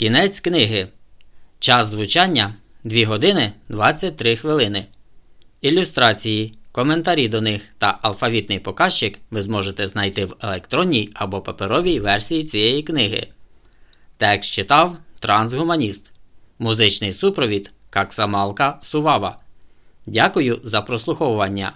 Кінець книги. Час звучання 2 години 23 хвилини. Ілюстрації, коментарі до них та алфавітний показчик ви зможете знайти в електронній або паперовій версії цієї книги. Текст читав Трансгуманіст. Музичний супровід Каксамалка Сувава. Дякую за прослуховування.